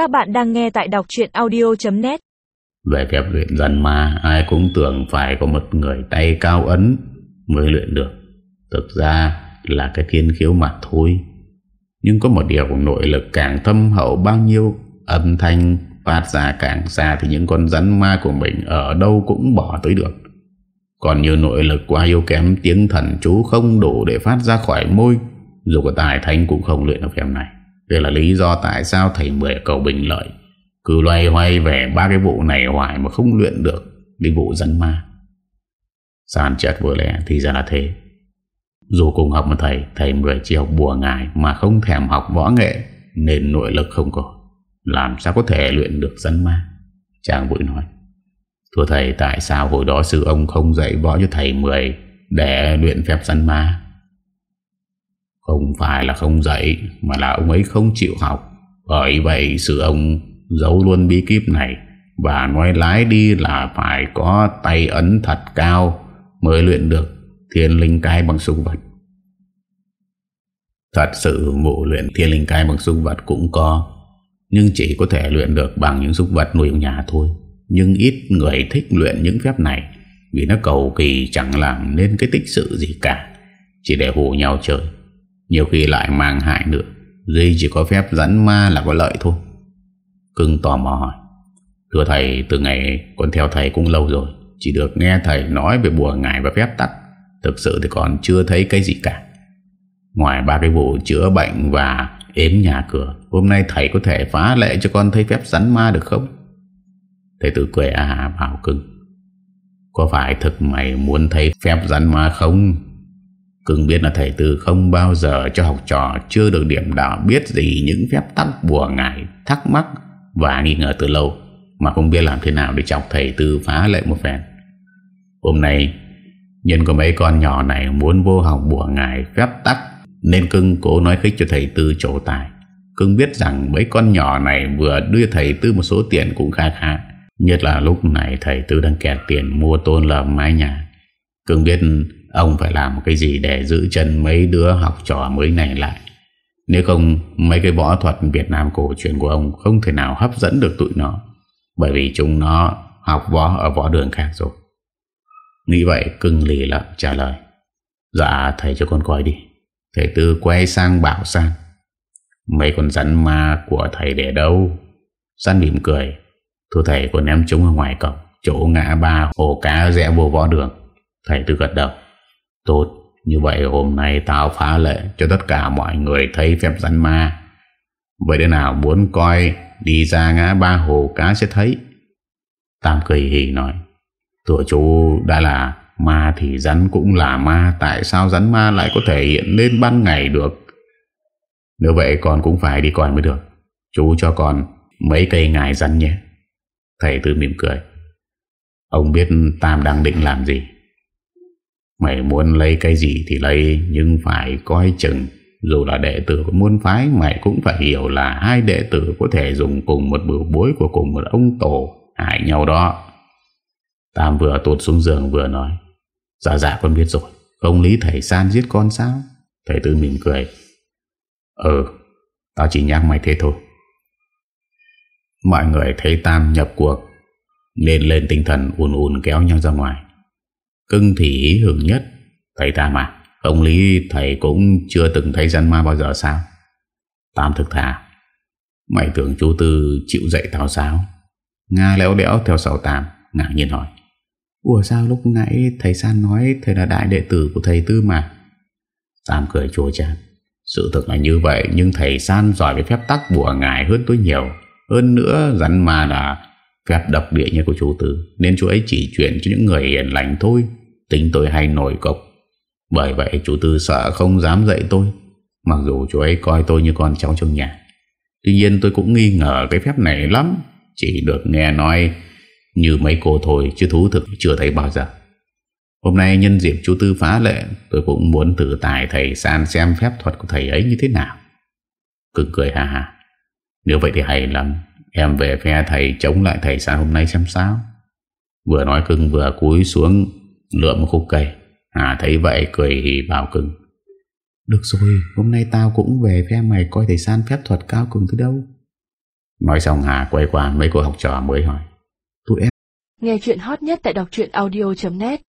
Các bạn đang nghe tại đọc chuyện audio.net Về phép luyện dân ma Ai cũng tưởng phải có một người tay cao ấn Mới luyện được. Thực ra là cái thiên khiếu mặt thôi. Nhưng có một điều nội lực càng thâm hậu bao nhiêu, Âm thanh phát ra càng xa Thì những con rắn ma của mình Ở đâu cũng bỏ tới được. Còn như nội lực quá yếu kém, Tiếng thần chú không đủ để phát ra khỏi môi, Dù có tài thanh cũng không luyện được phép này đây là lý do tại sao thầy Mười cầu bình lợi. Cứ loay hoay về ba cái vụ này hoài mà không luyện được Đi vụ dân ma. Sàn chết vừa lẽ thì ra là thế. Dù cùng học một thầy Thầy Mười chỉ học bùa ngài Mà không thèm học võ nghệ, Nên nội lực không có. Làm sao có thể luyện được dân ma? Chàng vội nói. Thưa thầy, tại sao hồi đó sư ông không dạy võ cho thầy Mười Để luyện phép dân ma? Không phải là không dạy, Mà là ông ấy không chịu học. Bởi vậy sự ông giấu luôn bí kíp này Và nói lái đi là phải có tay ấn thật cao Mới luyện được thiên linh cai bằng sung vật. Thật sự vụ luyện thiên linh cai bằng sung vật cũng có, Nhưng chỉ có thể luyện được bằng những súc vật nuôi ở nhà thôi. Nhưng ít người thích luyện những phép này, Vì nó cầu kỳ chẳng làm nên cái tích sự gì cả, Chỉ để hù nhau chơi nhiều khi lại mang hại nữa. Duy chỉ có phép dẫn ma là có lợi thôi. Cưng tò mò hỏi. Thưa thầy từ ngày con theo thầy cũng lâu rồi. Chỉ được nghe thầy nói về bùa ngài và phép tắt, Thực sự thì còn chưa thấy cái gì cả. Ngoài ba cái vụ chữa bệnh và ếm nhà cửa Hôm nay thầy có thể phá lệ cho con thấy phép rắn ma được không? Thầy tự cười à, à bảo cưng. Có phải thực mày muốn thấy phép rắn ma không? Cưng biết là thầy Tư không bao giờ cho học trò chưa được điểm đạo biết gì những phép tắc bùa ngại, thắc mắc và nghi ngờ từ lâu mà không biết làm thế nào để chọc thầy Tư phá lệ một phen. Hôm nay, nhân có mấy con nhỏ này muốn vô học bùa ngại phép tắc nên cưng cố nói khích cho thầy Tư trổ tài. Cưng biết rằng mấy con nhỏ này vừa đưa thầy Tư một số tiền cũng khá khá. Nhất là lúc này thầy Tư đang kẹt tiền mua tôn lợm mái nhà. Cưng biết Ông phải làm cái gì để giữ chân mấy đứa học trò mới này lại? Nếu không, mấy cái võ thuật Việt Nam cổ truyền của ông Không thể nào hấp dẫn được tụi nó, Bởi vì chúng nó học võ ở võ đường khác rồi. Nghĩ vậy cưng lì lợm trả lời. Dạ thầy cho con coi đi. Thầy Tư quay sang bảo San. Mấy con rắn ma của thầy để đâu? San mỉm cười. Thưa thầy con ném chúng ở ngoài cổng, Chỗ ngã ba hồ cá rẽ vô võ đường. Thầy Tư gật đầu. Tốt, Như vậy hôm nay tao phá lệ Cho tất cả mọi người thấy phép rắn ma. Vậy đứa nào muốn coi, Đi ra ngã ba hồ cá sẽ thấy. Tam cười hì nói Tụi chú đã là Ma thì rắn cũng là ma, Tại sao rắn ma lại có thể hiện lên ban ngày được? Nếu vậy con cũng phải đi coi mới được. Chú cho con mấy cây ngài rắn nhé. Thầy tư mỉm cười, Ông biết Tam đang định làm gì? Mày muốn lấy cái gì thì lấy, Nhưng phải coi chừng. Dù là đệ tử của môn phái, Mày cũng phải hiểu là hai đệ tử Có thể dùng cùng một bữa bối của cùng một ông tổ, Hại nhau đó. Tam vừa tụt xuống giường vừa nói Dạ dạ con biết rồi. Không lý thầy san giết con sao? Thầy tư mỉm cười Ừ Tao chỉ nhắc mày thế thôi. Mọi người thấy Tam nhập cuộc, Nên lên tinh thần ùn ùn kéo nhau ra ngoài. Cưng thì ý hưởng nhất. Thầy ta mà, Ông Lý thầy cũng chưa từng thấy dân ma bao giờ sao? Tam thực thà, Mày tưởng chú Tư chịu dạy tao sao? Nga léo đéo theo sầu Tam, Ngạc nhiên hỏi. Ủa sao lúc nãy thầy San nói Thầy là đại đệ tử của thầy Tư mà? Tam cười chua chát. Sự thực là như vậy, Nhưng thầy San giỏi với phép tắc bùa ngài hơn tôi nhiều. Hơn nữa, rắn ma là phép độc địa như của chú Tư, Nên chú ấy chỉ chuyển cho những người hiền lành thôi. Tính tôi hay nổi cộc Bởi vậy chú Tư sợ không dám dạy tôi. Mặc dù chú ấy coi tôi như con cháu trong nhà. Tuy nhiên tôi cũng nghi ngờ cái phép này lắm. Chỉ được nghe nói Như mấy cô thôi, Chứ thú thực chưa thấy bao giờ. Hôm nay nhân dịp chú Tư phá lệ, Tôi cũng muốn thử tài thầy San xem phép thuật của thầy ấy như thế nào. Cực cười hà hà Nếu vậy thì hay lắm. Em về phe thầy chống lại thầy San hôm nay xem sao. Vừa nói cưng vừa cúi xuống Lượm khúc cây. À thấy vậy cười hì bảo cưng. Được rồi hôm nay tao cũng về phe mày Coi thầy san phép thuật cao cường từ đâu? Nói xong Hà quay qua mấy cô học trò mới hỏi. Tụi em Nghe chuyện hot nhất tại đọc truyện audio.net